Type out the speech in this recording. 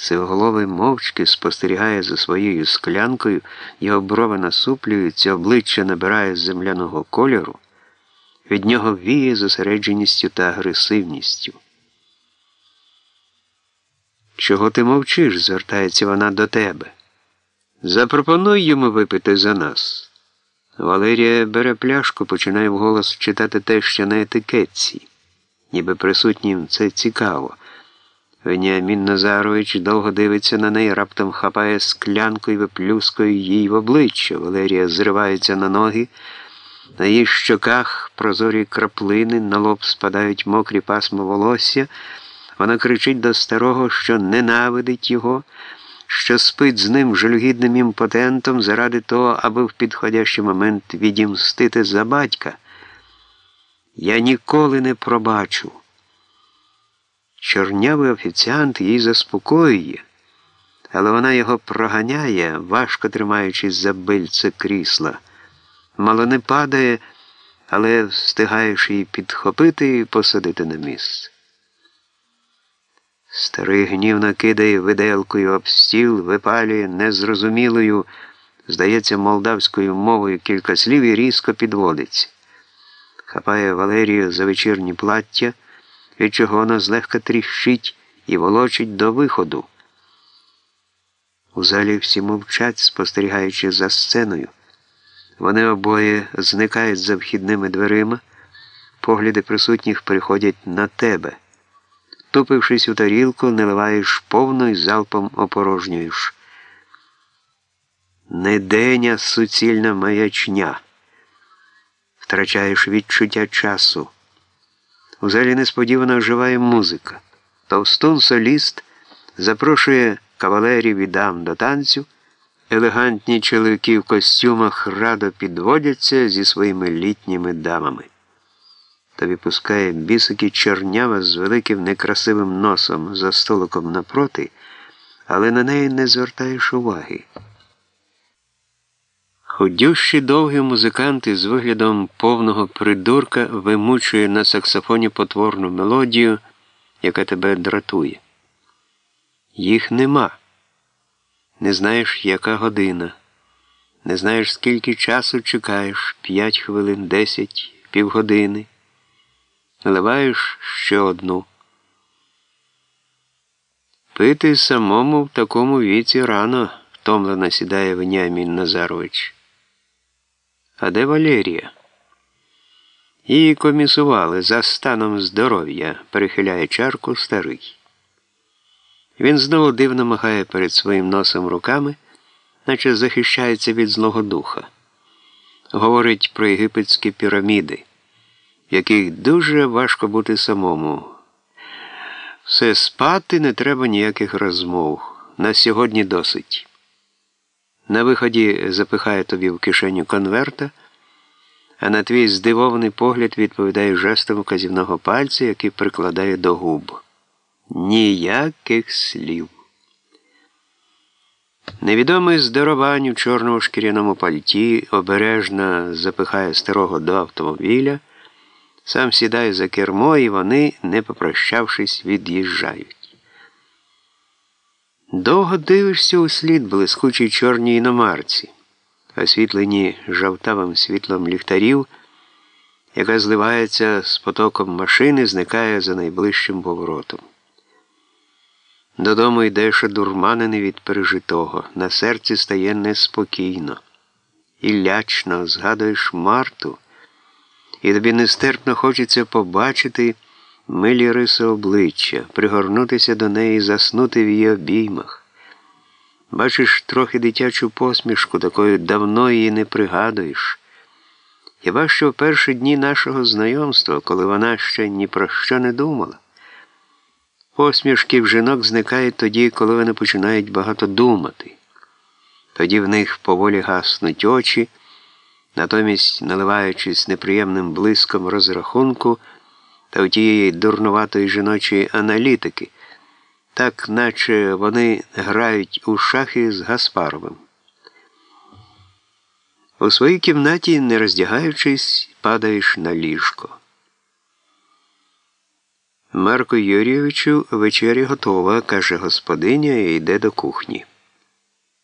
Сивголовий мовчки спостерігає за своєю склянкою, його брови насуплюються, обличчя набирає земляного кольору, від нього віє зосередженістю та агресивністю. Чого ти мовчиш? звертається вона до тебе. Запропонуй йому випити за нас. Валерія бере пляшку, починає вголос читати те, що на етикетці, ніби присутнім це цікаво. Веніамін Назарович довго дивиться на неї, раптом хапає склянку і виплюскує їй в обличчя. Валерія зривається на ноги, на її щоках прозорі краплини, на лоб спадають мокрі пасми волосся. Вона кричить до старого, що ненавидить його, що спить з ним жалюгідним імпотентом заради того, аби в підходящий момент відімстити за батька. Я ніколи не пробачу. Чорнявий офіціант її заспокоює, але вона його проганяє, важко тримаючись за бильце крісла. Мало не падає, але встигаєш її підхопити і посадити на місце. Старий гнівно кидає виделкою об стіл, випалює незрозумілою, здається, молдавською мовою кілька слів і різко підводиться. Хапає Валерію за вечірні плаття від чого вона злегка тріщить і волочить до виходу. У залі всі мовчать, спостерігаючи за сценою. Вони обоє зникають за вхідними дверима, погляди присутніх приходять на тебе. Тупившись у тарілку, наливаєш повно і залпом опорожнюєш. Не деня суцільна маячня. Втрачаєш відчуття часу. У залі несподівано оживає музика. Товстун соліст запрошує кавалерів і дам до танцю. Елегантні чоловіки в костюмах радо підводяться зі своїми літніми дамами. Тобі пускає бісики чорнява з великим некрасивим носом за столиком напроти, але на неї не звертаєш уваги. Худющий довгий музикант із виглядом повного придурка вимучує на саксофоні потворну мелодію, яка тебе дратує. Їх нема. Не знаєш, яка година. Не знаєш, скільки часу чекаєш п'ять хвилин, десять, півгодини. Наливаєш ще одну. Пити самому в такому віці рано, втомлено сідає Веніамін Назарович. А де Валерія? Її комісували за станом здоров'я, перехиляє чарку старий. Він знову дивно махає перед своїм носом руками, наче захищається від злого духа. Говорить про єгипетські піраміди, в яких дуже важко бути самому. Все спати не треба ніяких розмов. На сьогодні досить. На виході запихає тобі в кишеню конверта, а на твій здивований погляд відповідає жестом вказівного пальця, який прикладає до губ. Ніяких слів. Невідомий здоровань у чорному шкіряному пальті обережно запихає старого до автомобіля, сам сідає за кермо, і вони, не попрощавшись, від'їжджають. Довго дивишся у слід блискучій чорній іномарці, освітлені жовтавим світлом ліхтарів, яка зливається з потоком машини, зникає за найближчим поворотом. Додому йдеш одурманений від пережитого, на серці стає неспокійно, і лячно згадуєш Марту, і тобі нестерпно хочеться побачити милі риси обличчя, пригорнутися до неї і заснути в її обіймах. Бачиш трохи дитячу посмішку, такою давно її не пригадуєш. Хіба що в перші дні нашого знайомства, коли вона ще ні про що не думала. Посмішки в жінок зникають тоді, коли вони починають багато думати. Тоді в них поволі гаснуть очі, натомість, наливаючись неприємним блиском розрахунку та у тієї дурнуватої жіночої аналітики, так наче вони грають у шахи з Гаспаровим. У своїй кімнаті, не роздягаючись, падаєш на ліжко. Марко Юрійовичу, вечеря готова, каже господиня і йде до кухні.